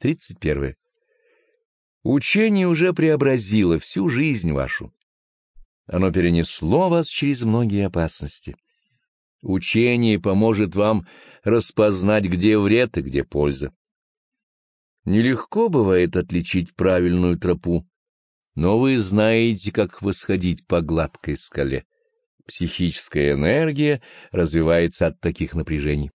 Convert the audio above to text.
31. Учение уже преобразило всю жизнь вашу. Оно перенесло вас через многие опасности. Учение поможет вам распознать, где вред и где польза. Нелегко бывает отличить правильную тропу, но вы знаете, как восходить по гладкой скале. Психическая энергия развивается от таких напряжений.